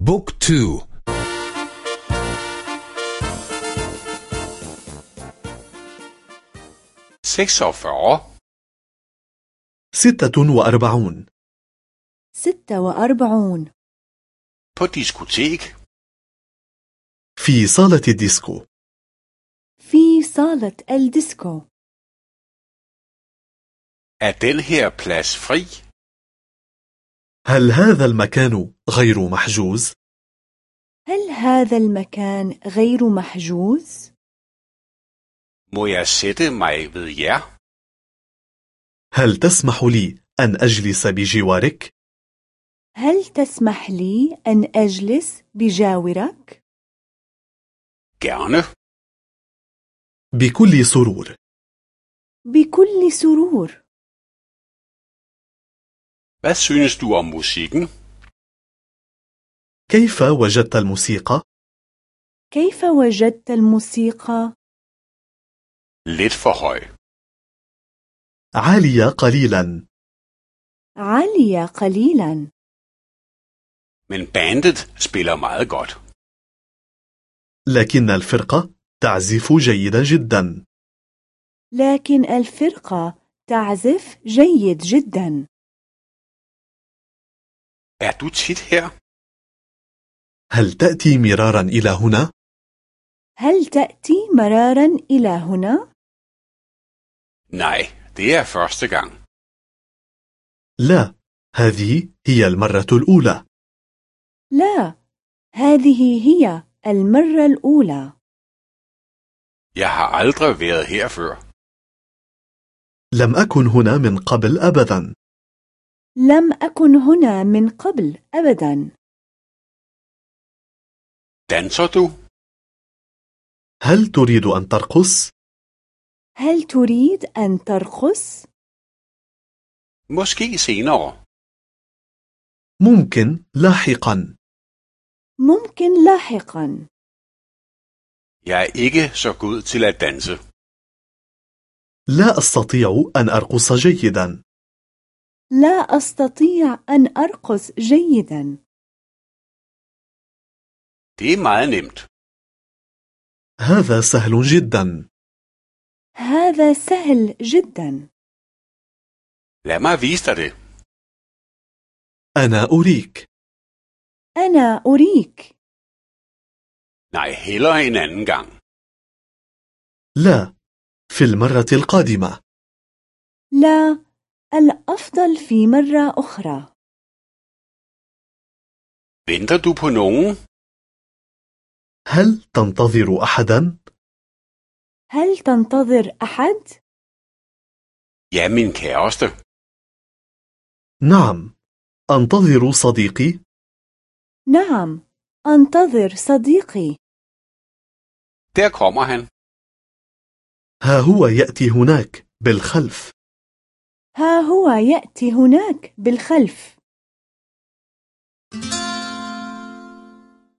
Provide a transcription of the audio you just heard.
Book two. ستة وأربعون. ستة وأربعون. På diskotek. في صالة الديسكو. في صالة الديسكو. Er den her plads fri? هل هذا المكان غير محجوز؟ هل هذا المكان غير محجوز؟ Må jeg sætte mig ved jer? هل تسمح لي أن أجلس بجوارك؟ هل تسمح لي أن أجلس بجاورك؟ Gerne. بكل سرور بكل سرور Hvad synes du om musikken? كيف وجدت الموسيقى؟ كيف وجدت الموسيقى؟ Lidt for høj. عالية قليلا عالية قليلا Men bandet spiller meget godt. لكن الفرقة تعزف جيدا جدا لكن الفرقة تعزف جيد جدا Er du tit her? هل تأتي مرارا إلى هنا؟ هل تأتي مرارا إلى هنا؟ Nej, det er første gang. لا هذه هي المرة الأولى لا هذه هي المرة الأولى Jeg har aldrig været her før. لم أكن هنا من قبل أبدا لم أكن هنا من قبل أبدا Danser du? هل تريد أن ترقص؟ هل تريد أن ترقص؟ Måske senere. ممكن لاحقا ممكن لاحقا Jeg er ikke så god til at danse. لا أستطيع أن أرقص جيدا لا أستطيع أن أرقص جيدا. هذا سهل جدا هذا سهل جدا dig det. أنا أريك أنا أريك Nej, hellere en anden gang. لا في المرة القادمة لا الأفضل في مرة أخرى Venter du på nogen? هل تنتظر أحدا؟ هل تنتظر أحد؟ Ja, min kæreste. نعم أنتظر صديقي نعم أنتظر صديقي Der kommer han. ها هو يأتي هناك بالخلف ها هو يأتي هناك بالخلف.